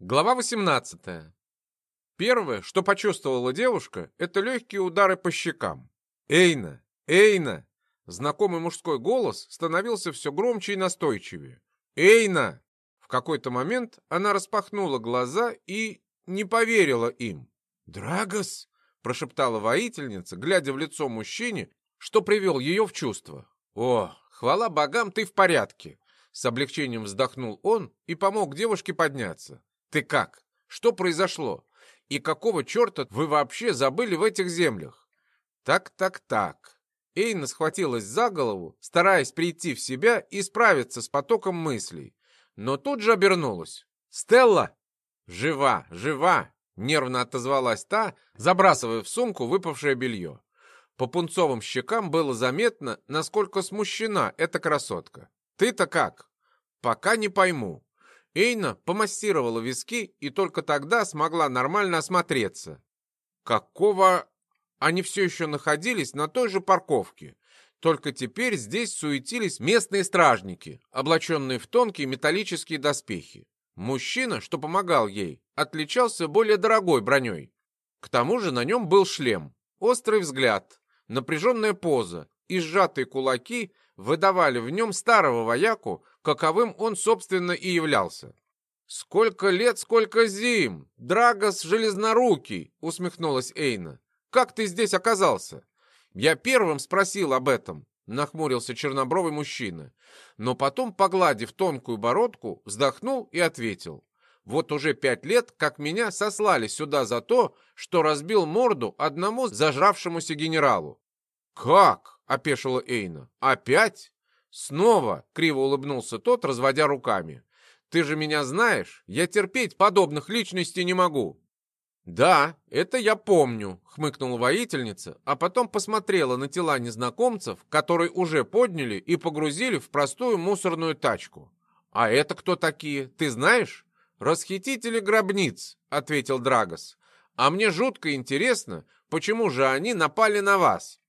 Глава 18. Первое, что почувствовала девушка, это легкие удары по щекам. «Эйна! Эйна!» Знакомый мужской голос становился все громче и настойчивее. «Эйна!» В какой-то момент она распахнула глаза и не поверила им. «Драгос!» — прошептала воительница, глядя в лицо мужчине, что привел ее в чувство. «О, хвала богам, ты в порядке!» С облегчением вздохнул он и помог девушке подняться. Ты как? Что произошло? И какого черта вы вообще забыли в этих землях? Так, так, так. Эйна схватилась за голову, стараясь прийти в себя и справиться с потоком мыслей. Но тут же обернулась. «Стелла!» «Жива, жива!» — нервно отозвалась та, забрасывая в сумку выпавшее белье. По пунцовым щекам было заметно, насколько смущена эта красотка. «Ты-то как?» «Пока не пойму. Эйна помассировала виски и только тогда смогла нормально осмотреться. Какого... Они все еще находились на той же парковке. Только теперь здесь суетились местные стражники, облаченные в тонкие металлические доспехи. Мужчина, что помогал ей, отличался более дорогой броней. К тому же на нем был шлем, острый взгляд, напряженная поза и сжатые кулаки выдавали в нем старого вояку, каковым он, собственно, и являлся. «Сколько лет, сколько зим! Драгос железнорукий!» — усмехнулась Эйна. «Как ты здесь оказался?» «Я первым спросил об этом», — нахмурился чернобровый мужчина. Но потом, погладив тонкую бородку, вздохнул и ответил. «Вот уже пять лет, как меня сослали сюда за то, что разбил морду одному зажравшемуся генералу». «Как?» — опешила Эйна. «Опять?» «Снова!» — криво улыбнулся тот, разводя руками. «Ты же меня знаешь, я терпеть подобных личностей не могу». «Да, это я помню», — хмыкнула воительница, а потом посмотрела на тела незнакомцев, которые уже подняли и погрузили в простую мусорную тачку. «А это кто такие, ты знаешь?» «Расхитители гробниц», — ответил Драгос. «А мне жутко интересно, почему же они напали на вас?»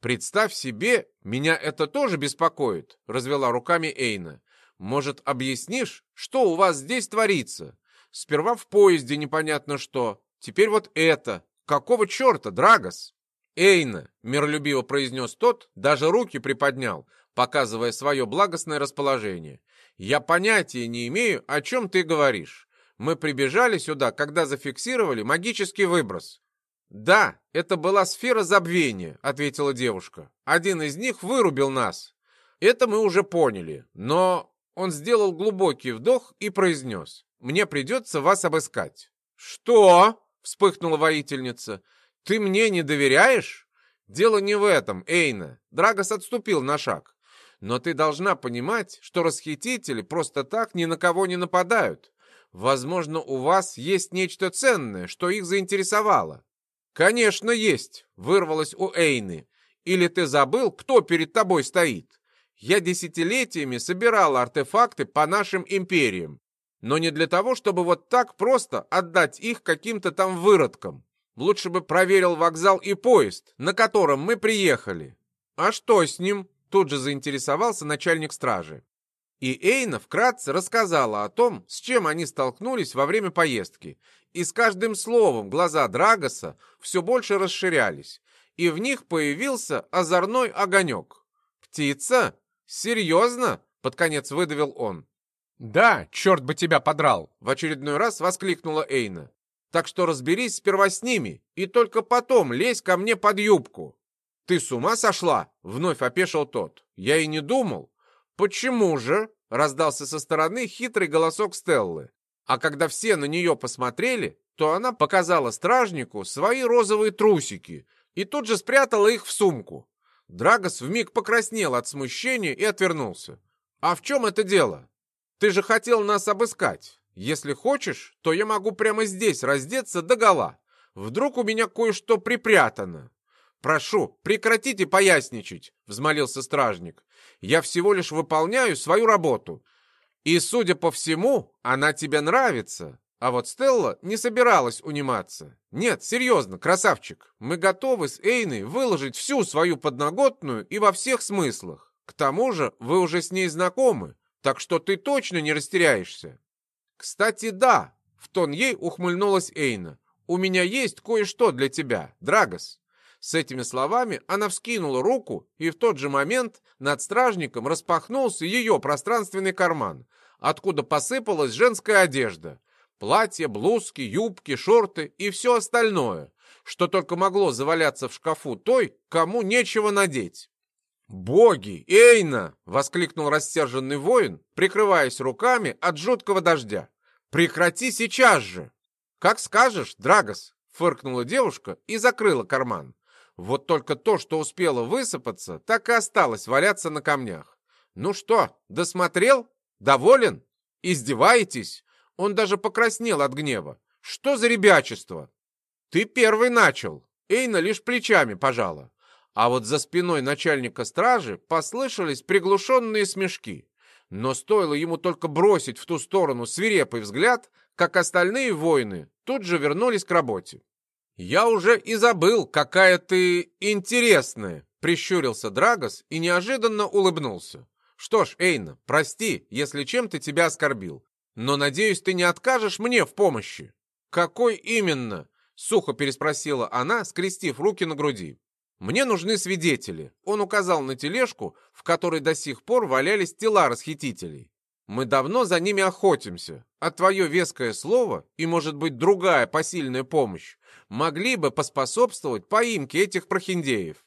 «Представь себе, меня это тоже беспокоит», — развела руками Эйна. «Может, объяснишь, что у вас здесь творится? Сперва в поезде непонятно что, теперь вот это. Какого черта, Драгос?» «Эйна», — миролюбиво произнес тот, даже руки приподнял, показывая свое благостное расположение. «Я понятия не имею, о чем ты говоришь. Мы прибежали сюда, когда зафиксировали магический выброс. «Да, это была сфера забвения», — ответила девушка. «Один из них вырубил нас. Это мы уже поняли, но...» Он сделал глубокий вдох и произнес. «Мне придется вас обыскать». «Что?» — вспыхнула воительница. «Ты мне не доверяешь?» «Дело не в этом, Эйна». Драгос отступил на шаг. «Но ты должна понимать, что расхитители просто так ни на кого не нападают. Возможно, у вас есть нечто ценное, что их заинтересовало. «Конечно, есть!» — вырвалось у Эйны. «Или ты забыл, кто перед тобой стоит? Я десятилетиями собирал артефакты по нашим империям, но не для того, чтобы вот так просто отдать их каким-то там выродкам. Лучше бы проверил вокзал и поезд, на котором мы приехали». «А что с ним?» — тут же заинтересовался начальник стражи. И Эйна вкратце рассказала о том, с чем они столкнулись во время поездки, и с каждым словом глаза Драгоса все больше расширялись, и в них появился озорной огонек. «Птица? Серьезно?» — под конец выдавил он. «Да, черт бы тебя подрал!» — в очередной раз воскликнула Эйна. «Так что разберись сперва с ними, и только потом лезь ко мне под юбку». «Ты с ума сошла?» — вновь опешил тот. «Я и не думал». «Почему же?» — раздался со стороны хитрый голосок Стеллы. А когда все на нее посмотрели, то она показала стражнику свои розовые трусики и тут же спрятала их в сумку. Драгос вмиг покраснел от смущения и отвернулся. «А в чем это дело? Ты же хотел нас обыскать. Если хочешь, то я могу прямо здесь раздеться догола. Вдруг у меня кое-что припрятано». «Прошу, прекратите поясничать», — взмолился стражник. «Я всего лишь выполняю свою работу. И, судя по всему, она тебе нравится. А вот Стелла не собиралась униматься. Нет, серьезно, красавчик, мы готовы с Эйной выложить всю свою подноготную и во всех смыслах. К тому же вы уже с ней знакомы, так что ты точно не растеряешься. Кстати, да, В тон ей ухмыльнулась Эйна. «У меня есть кое-что для тебя, Драгос». С этими словами она вскинула руку, и в тот же момент над стражником распахнулся ее пространственный карман, откуда посыпалась женская одежда. Платья, блузки, юбки, шорты и все остальное, что только могло заваляться в шкафу той, кому нечего надеть. «Боги! Эйна!» — воскликнул рассерженный воин, прикрываясь руками от жуткого дождя. «Прекрати сейчас же!» «Как скажешь, Драгос!» — фыркнула девушка и закрыла карман. Вот только то, что успело высыпаться, так и осталось валяться на камнях. «Ну что, досмотрел? Доволен? Издеваетесь?» Он даже покраснел от гнева. «Что за ребячество?» «Ты первый начал!» Эйна лишь плечами пожала. А вот за спиной начальника стражи послышались приглушенные смешки. Но стоило ему только бросить в ту сторону свирепый взгляд, как остальные воины тут же вернулись к работе. «Я уже и забыл, какая ты интересная!» — прищурился Драгос и неожиданно улыбнулся. «Что ж, Эйна, прости, если чем-то тебя оскорбил, но, надеюсь, ты не откажешь мне в помощи». «Какой именно?» — сухо переспросила она, скрестив руки на груди. «Мне нужны свидетели», — он указал на тележку, в которой до сих пор валялись тела расхитителей. «Мы давно за ними охотимся, а твое веское слово и, может быть, другая посильная помощь могли бы поспособствовать поимке этих прохиндеев.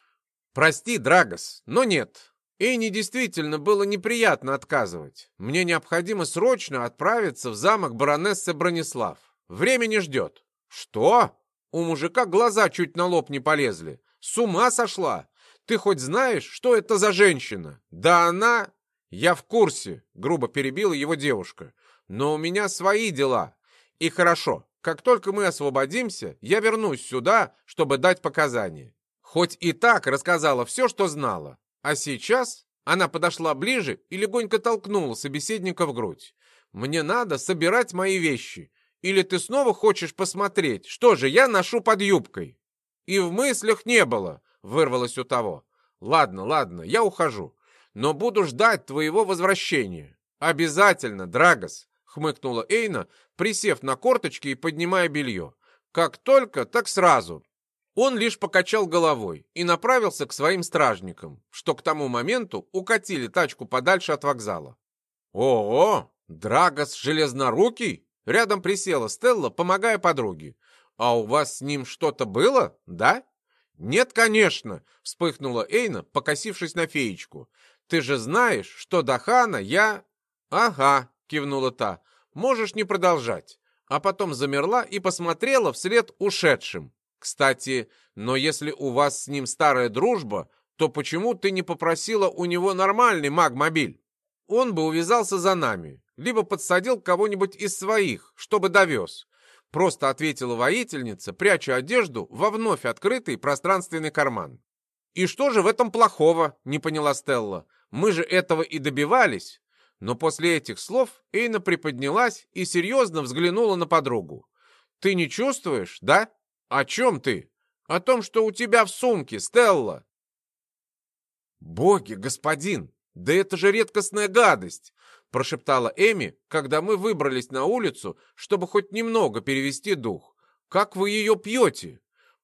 Прости, Драгос, но нет. Эйне действительно было неприятно отказывать. Мне необходимо срочно отправиться в замок баронессы Бронислав. Время не ждет». «Что?» У мужика глаза чуть на лоб не полезли. С ума сошла? Ты хоть знаешь, что это за женщина? Да она... Я в курсе, грубо перебила его девушка. Но у меня свои дела. И хорошо, как только мы освободимся, я вернусь сюда, чтобы дать показания. Хоть и так рассказала все, что знала. А сейчас она подошла ближе и легонько толкнула собеседника в грудь. «Мне надо собирать мои вещи. Или ты снова хочешь посмотреть, что же я ношу под юбкой?» И в мыслях не было, вырвалось у того. Ладно, ладно, я ухожу, но буду ждать твоего возвращения. Обязательно, Драгос, хмыкнула Эйна, присев на корточки и поднимая белье. Как только, так сразу. Он лишь покачал головой и направился к своим стражникам, что к тому моменту укатили тачку подальше от вокзала. «Ого! Драгос железнорукий!» Рядом присела Стелла, помогая подруге. «А у вас с ним что-то было, да?» «Нет, конечно», — вспыхнула Эйна, покосившись на феечку. «Ты же знаешь, что до хана я...» «Ага», — кивнула та, — «можешь не продолжать». А потом замерла и посмотрела вслед ушедшим. «Кстати, но если у вас с ним старая дружба, то почему ты не попросила у него нормальный магмобиль? Он бы увязался за нами, либо подсадил кого-нибудь из своих, чтобы довез. Просто ответила воительница, пряча одежду во вновь открытый пространственный карман. «И что же в этом плохого?» — не поняла Стелла. «Мы же этого и добивались». Но после этих слов Эйна приподнялась и серьезно взглянула на подругу. «Ты не чувствуешь, да? О чем ты? О том, что у тебя в сумке, Стелла!» «Боги, господин! Да это же редкостная гадость! прошептала Эми, когда мы выбрались на улицу, чтобы хоть немного перевести дух. «Как вы ее пьете?»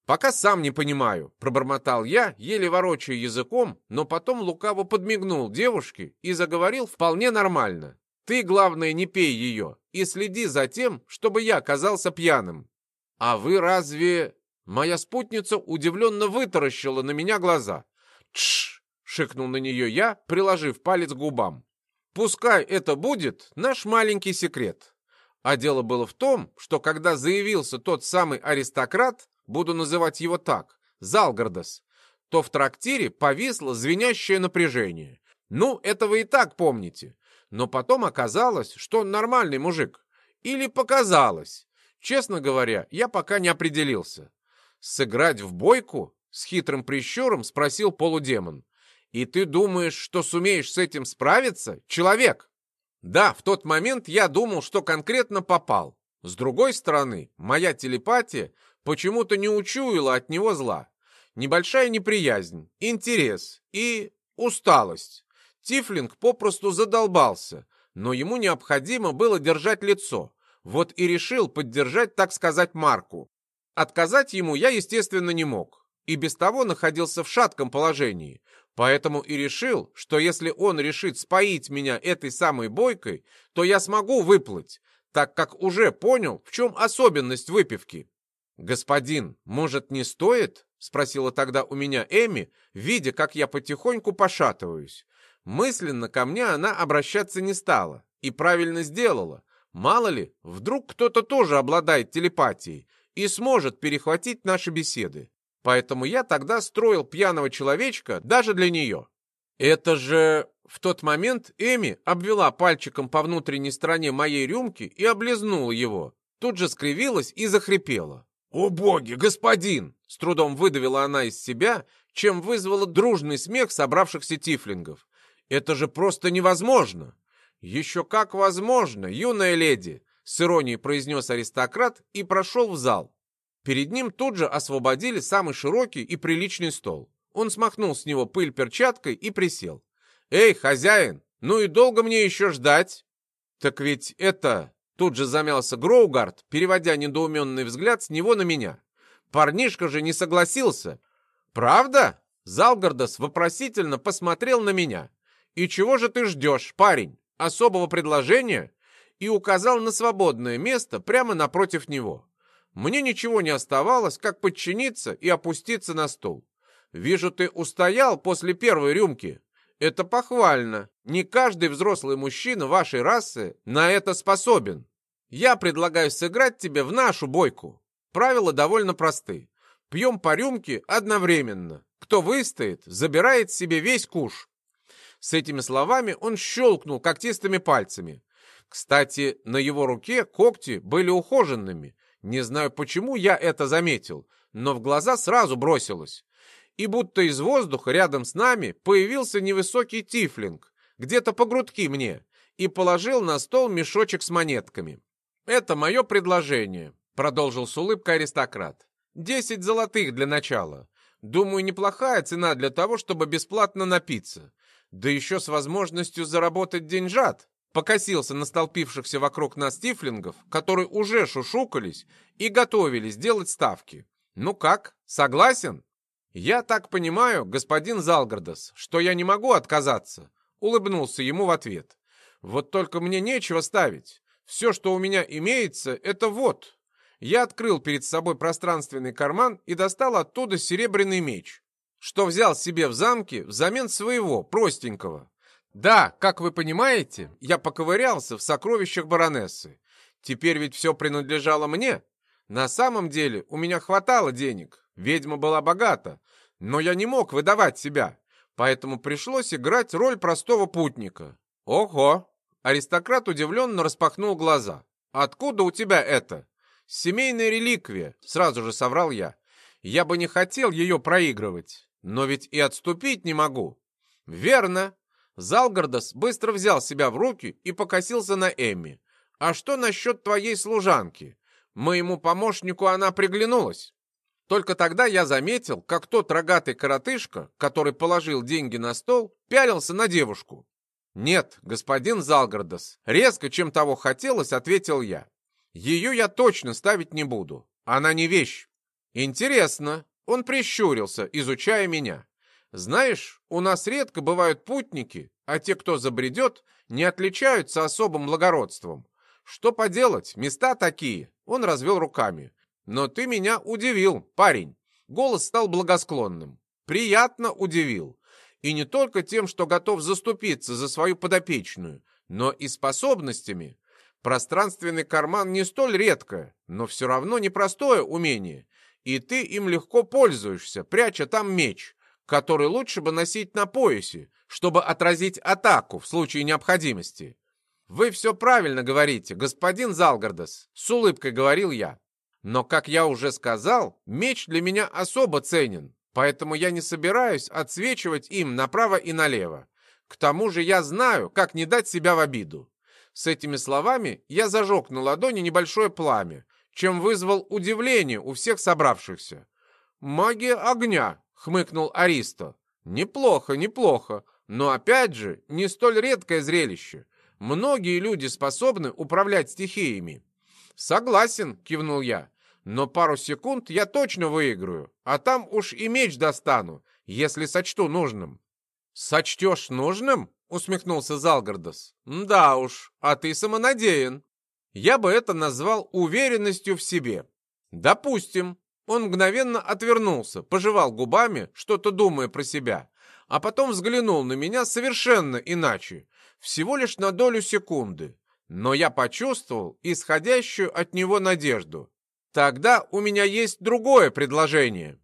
«Пока сам не понимаю», — пробормотал я, еле ворочая языком, но потом лукаво подмигнул девушке и заговорил вполне нормально. «Ты, главное, не пей ее и следи за тем, чтобы я оказался пьяным». «А вы разве...» Моя спутница удивленно вытаращила на меня глаза. «Тш!» — шикнул на нее я, приложив палец к губам. Пускай это будет наш маленький секрет. А дело было в том, что когда заявился тот самый аристократ, буду называть его так, Залгардас, то в трактире повисло звенящее напряжение. Ну, это вы и так помните. Но потом оказалось, что он нормальный мужик. Или показалось. Честно говоря, я пока не определился. Сыграть в бойку? С хитрым прищуром спросил полудемон. И ты думаешь, что сумеешь с этим справиться, человек? Да, в тот момент я думал, что конкретно попал. С другой стороны, моя телепатия почему-то не учуяла от него зла. Небольшая неприязнь, интерес и усталость. Тифлинг попросту задолбался, но ему необходимо было держать лицо. Вот и решил поддержать, так сказать, Марку. Отказать ему я, естественно, не мог. И без того находился в шатком положении. Поэтому и решил, что если он решит споить меня этой самой бойкой, то я смогу выплыть, так как уже понял, в чем особенность выпивки. «Господин, может, не стоит?» — спросила тогда у меня Эми, видя, как я потихоньку пошатываюсь. Мысленно ко мне она обращаться не стала и правильно сделала. Мало ли, вдруг кто-то тоже обладает телепатией и сможет перехватить наши беседы. Поэтому я тогда строил пьяного человечка даже для нее. Это же... В тот момент Эми обвела пальчиком по внутренней стороне моей рюмки и облизнула его. Тут же скривилась и захрипела. «О боги, господин!» — с трудом выдавила она из себя, чем вызвала дружный смех собравшихся тифлингов. «Это же просто невозможно!» «Еще как возможно, юная леди!» — с иронией произнес аристократ и прошел в зал. Перед ним тут же освободили самый широкий и приличный стол. Он смахнул с него пыль перчаткой и присел. «Эй, хозяин, ну и долго мне еще ждать?» «Так ведь это...» Тут же замялся Гроугард, переводя недоуменный взгляд с него на меня. «Парнишка же не согласился!» «Правда?» Залгардас вопросительно посмотрел на меня. «И чего же ты ждешь, парень? Особого предложения?» И указал на свободное место прямо напротив него. Мне ничего не оставалось, как подчиниться и опуститься на стул. Вижу, ты устоял после первой рюмки. Это похвально. Не каждый взрослый мужчина вашей расы на это способен. Я предлагаю сыграть тебе в нашу бойку. Правила довольно просты. Пьем по рюмке одновременно. Кто выстоит, забирает себе весь куш. С этими словами он щелкнул когтистыми пальцами. Кстати, на его руке когти были ухоженными, не знаю, почему я это заметил, но в глаза сразу бросилось. И будто из воздуха рядом с нами появился невысокий тифлинг, где-то по грудки мне, и положил на стол мешочек с монетками. «Это мое предложение», — продолжил с улыбкой аристократ. «Десять золотых для начала. Думаю, неплохая цена для того, чтобы бесплатно напиться. Да еще с возможностью заработать деньжат покосился на столпившихся вокруг нас тифлингов, которые уже шушукались и готовились делать ставки. «Ну как, согласен?» «Я так понимаю, господин Залгардас, что я не могу отказаться», — улыбнулся ему в ответ. «Вот только мне нечего ставить. Все, что у меня имеется, это вот». Я открыл перед собой пространственный карман и достал оттуда серебряный меч, что взял себе в замке взамен своего, простенького. Да, как вы понимаете, я поковырялся в сокровищах баронессы. Теперь ведь все принадлежало мне. На самом деле у меня хватало денег, ведьма была богата, но я не мог выдавать себя, поэтому пришлось играть роль простого путника. Ого! Аристократ удивленно распахнул глаза. «Откуда у тебя это?» «Семейная реликвия», — сразу же соврал я. «Я бы не хотел ее проигрывать, но ведь и отступить не могу». «Верно», Залгардас быстро взял себя в руки и покосился на Эмми. «А что насчет твоей служанки? Моему помощнику она приглянулась». Только тогда я заметил, как тот рогатый коротышка, который положил деньги на стол, пялился на девушку. «Нет, господин Залгардас, резко, чем того хотелось, ответил я. Ее я точно ставить не буду. Она не вещь». «Интересно». Он прищурился, изучая меня. Знаешь, у нас редко бывают путники, а те, кто забредет, не отличаются особым благородством. Что поделать, места такие. Он развел руками. Но ты меня удивил, парень. Голос стал благосклонным. Приятно удивил. И не только тем, что готов заступиться за свою подопечную, но и способностями. Пространственный карман не столь редкое, но все равно непростое умение. И ты им легко пользуешься, пряча там меч который лучше бы носить на поясе, чтобы отразить атаку в случае необходимости. «Вы все правильно говорите, господин Залгардас», — с улыбкой говорил я. «Но, как я уже сказал, меч для меня особо ценен, поэтому я не собираюсь отсвечивать им направо и налево. К тому же я знаю, как не дать себя в обиду». С этими словами я зажег на ладони небольшое пламя, чем вызвал удивление у всех собравшихся. «Магия огня!» хмыкнул Аристо. Неплохо, неплохо, но опять же, не столь редкое зрелище. Многие люди способны управлять стихиями. Согласен, кивнул я. Но пару секунд я точно выиграю, а там уж и меч достану, если сочту нужным. Сочтешь нужным? Усмехнулся Залгардос. Да уж, а ты самонадеян. Я бы это назвал уверенностью в себе. Допустим. Он мгновенно отвернулся, пожевал губами, что-то думая про себя, а потом взглянул на меня совершенно иначе, всего лишь на долю секунды. Но я почувствовал исходящую от него надежду. Тогда у меня есть другое предложение.